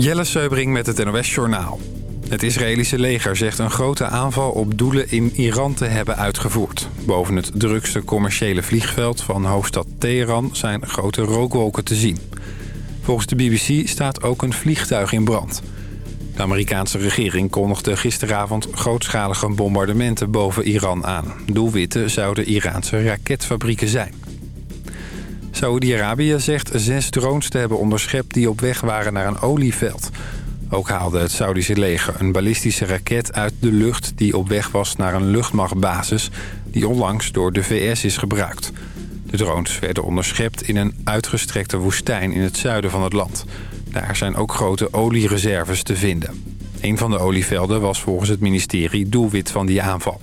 Jelle Seubring met het NOS Journaal. Het Israëlische leger zegt een grote aanval op doelen in Iran te hebben uitgevoerd. Boven het drukste commerciële vliegveld van hoofdstad Teheran zijn grote rookwolken te zien. Volgens de BBC staat ook een vliegtuig in brand. De Amerikaanse regering kondigde gisteravond grootschalige bombardementen boven Iran aan. Doelwitten zouden Iraanse raketfabrieken zijn. Saoedi-Arabië zegt zes drones te hebben onderschept die op weg waren naar een olieveld. Ook haalde het Saudische leger een ballistische raket uit de lucht... die op weg was naar een luchtmachtbasis die onlangs door de VS is gebruikt. De drones werden onderschept in een uitgestrekte woestijn in het zuiden van het land. Daar zijn ook grote oliereserves te vinden. Een van de olievelden was volgens het ministerie doelwit van die aanval.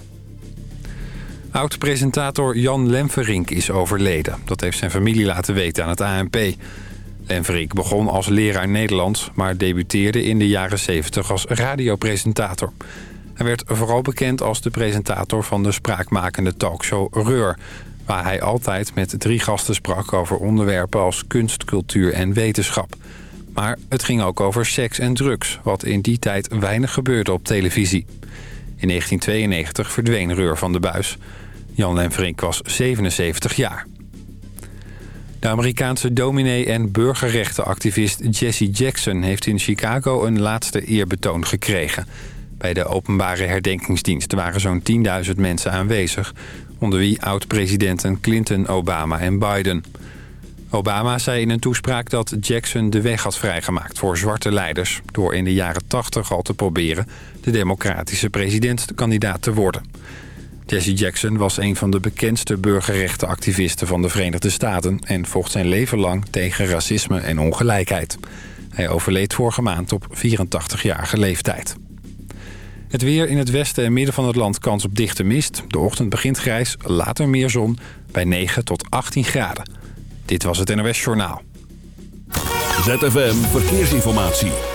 Oud-presentator Jan Lemverink is overleden. Dat heeft zijn familie laten weten aan het ANP. Lemverink begon als leraar Nederlands... maar debuteerde in de jaren 70 als radiopresentator. Hij werd vooral bekend als de presentator van de spraakmakende talkshow Reur... waar hij altijd met drie gasten sprak over onderwerpen als kunst, cultuur en wetenschap. Maar het ging ook over seks en drugs, wat in die tijd weinig gebeurde op televisie. In 1992 verdween Reur van de buis... Jan Lemverink was 77 jaar. De Amerikaanse dominee en burgerrechtenactivist Jesse Jackson... heeft in Chicago een laatste eerbetoon gekregen. Bij de openbare herdenkingsdienst waren zo'n 10.000 mensen aanwezig... onder wie oud-presidenten Clinton, Obama en Biden. Obama zei in een toespraak dat Jackson de weg had vrijgemaakt voor zwarte leiders... door in de jaren 80 al te proberen de democratische presidentskandidaat te worden... Jesse Jackson was een van de bekendste burgerrechtenactivisten van de Verenigde Staten... en vocht zijn leven lang tegen racisme en ongelijkheid. Hij overleed vorige maand op 84-jarige leeftijd. Het weer in het westen en midden van het land kans op dichte mist. De ochtend begint grijs, later meer zon, bij 9 tot 18 graden. Dit was het NOS Journaal. ZFM Verkeersinformatie.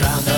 Round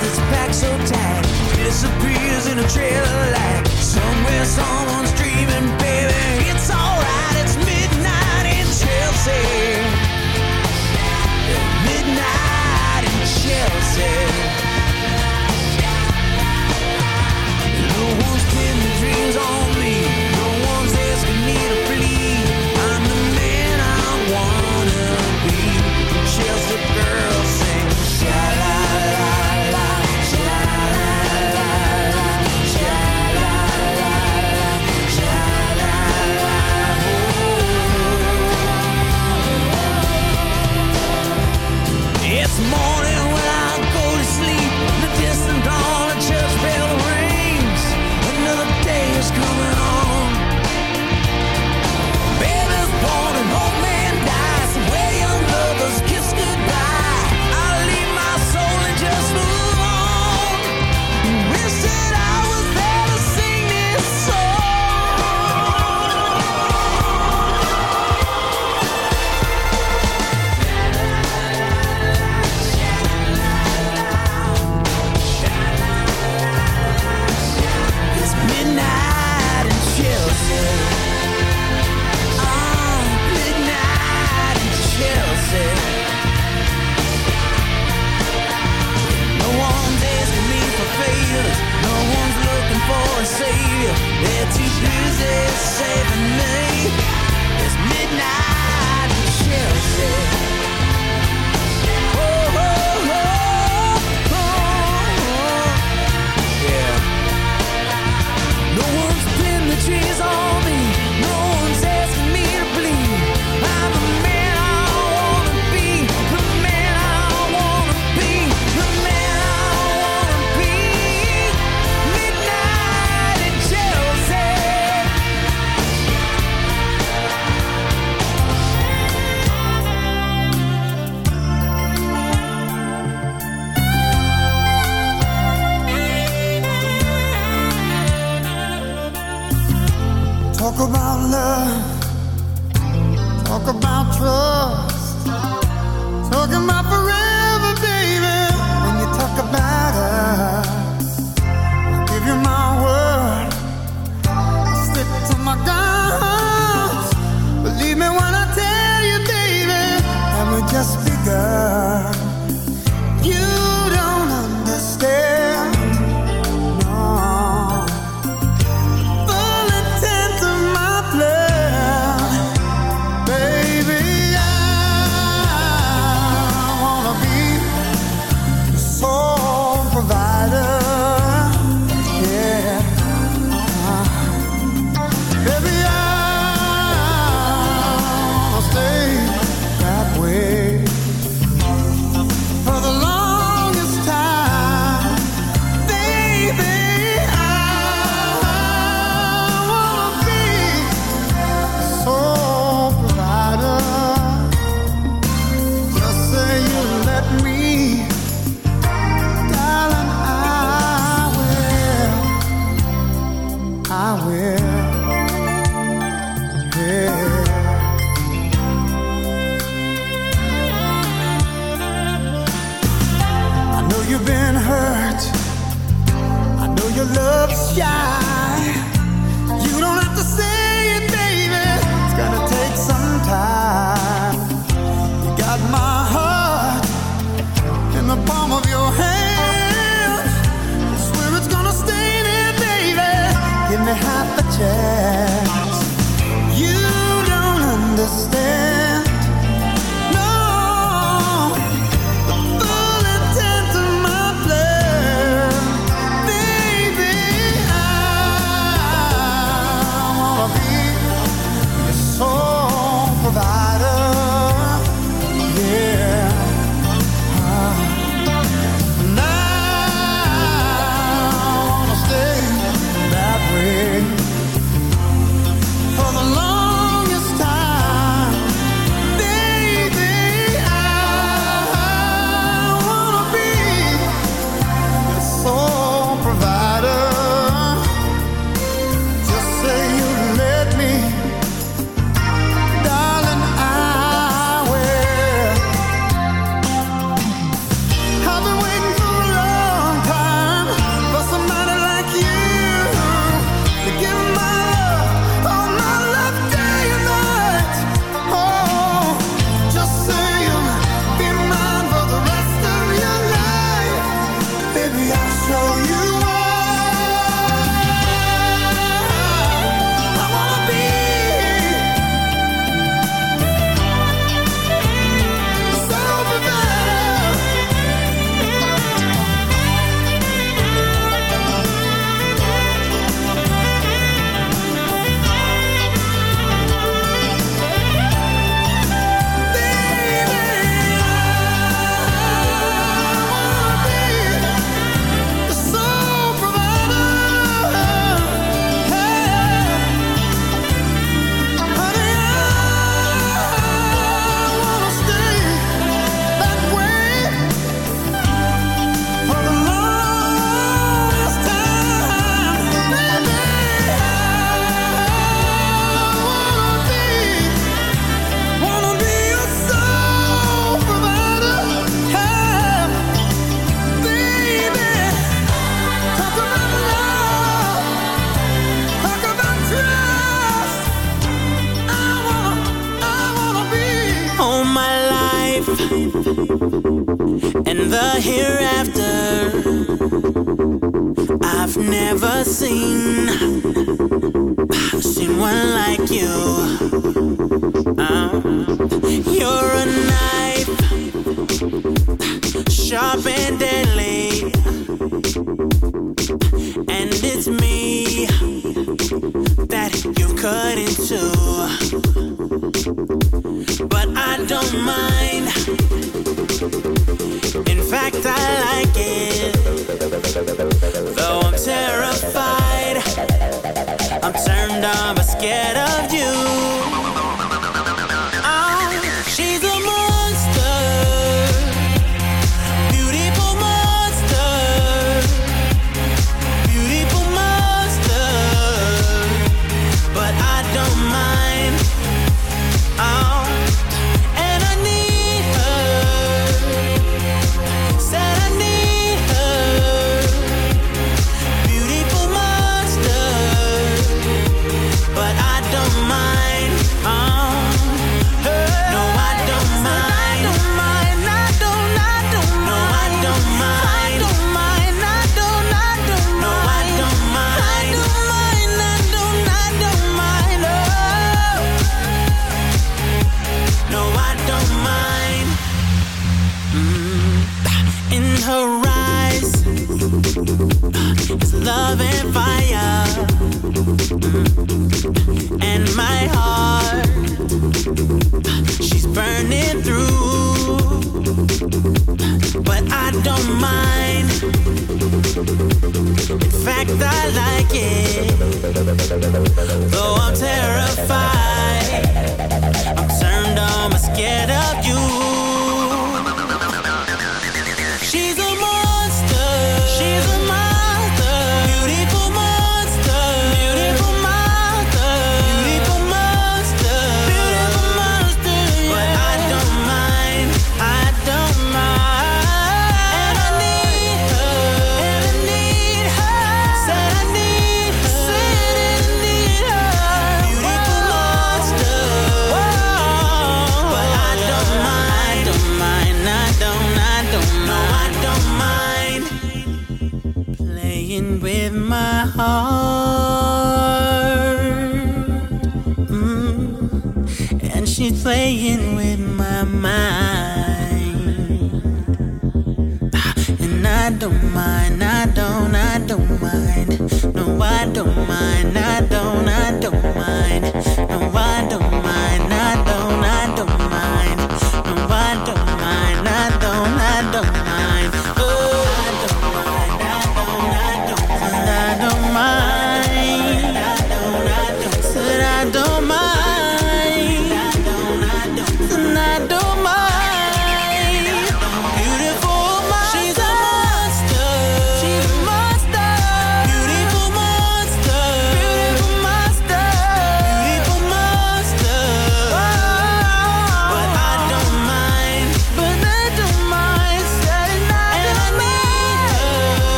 that's packed so tight disappears in a trail of light. Somewhere someone's dreaming, baby. It's alright, it's midnight in Chelsea. Midnight in Chelsea. No one's pinning dreams on me. They're too busy saving me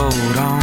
hold on.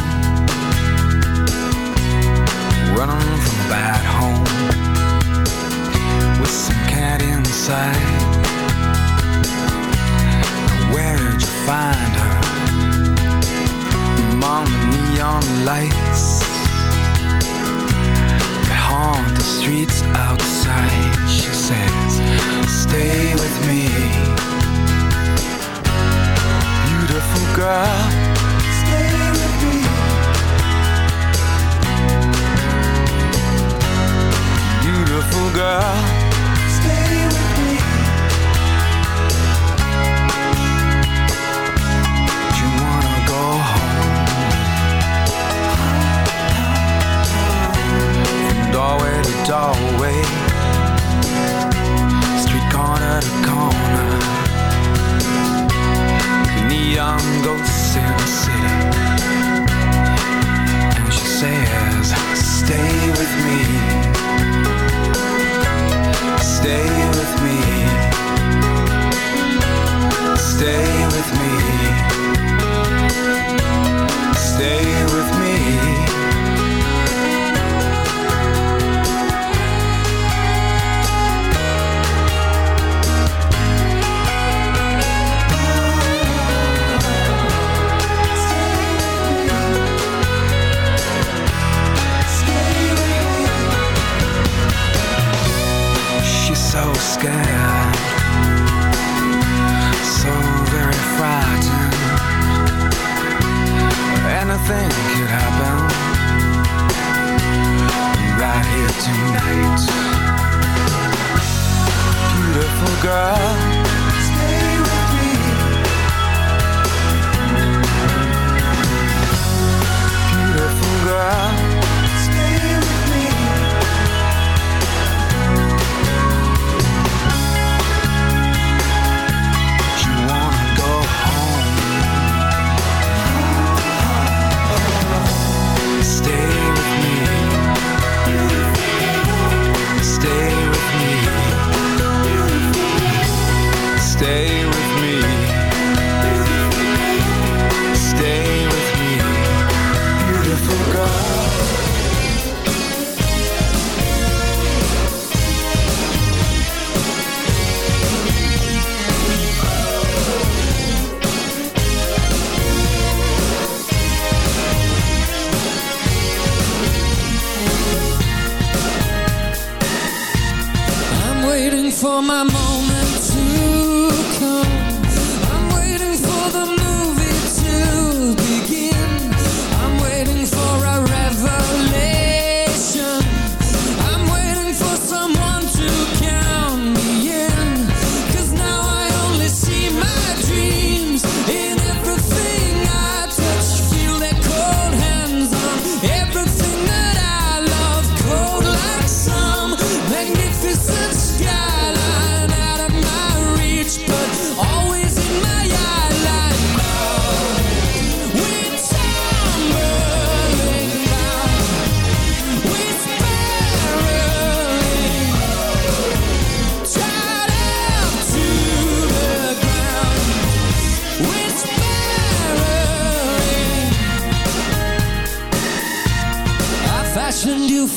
Girl,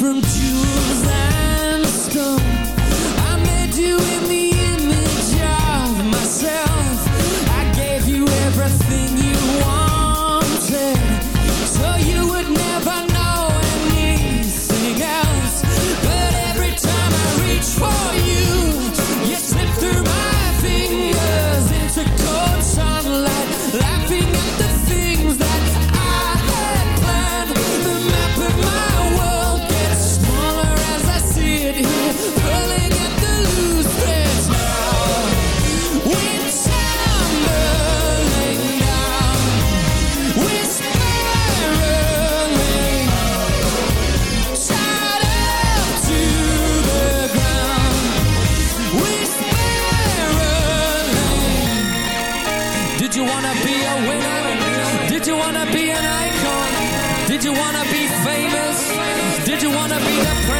from June. Be the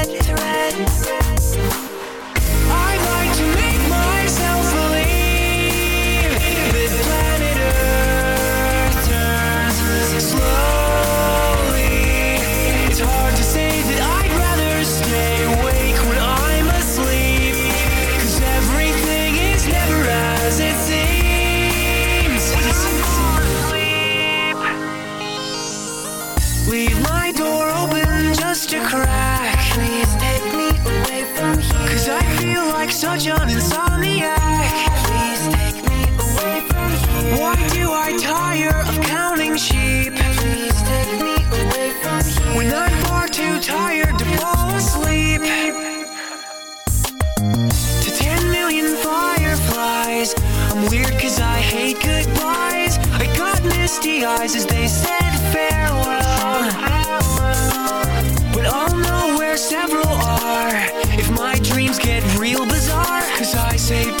tape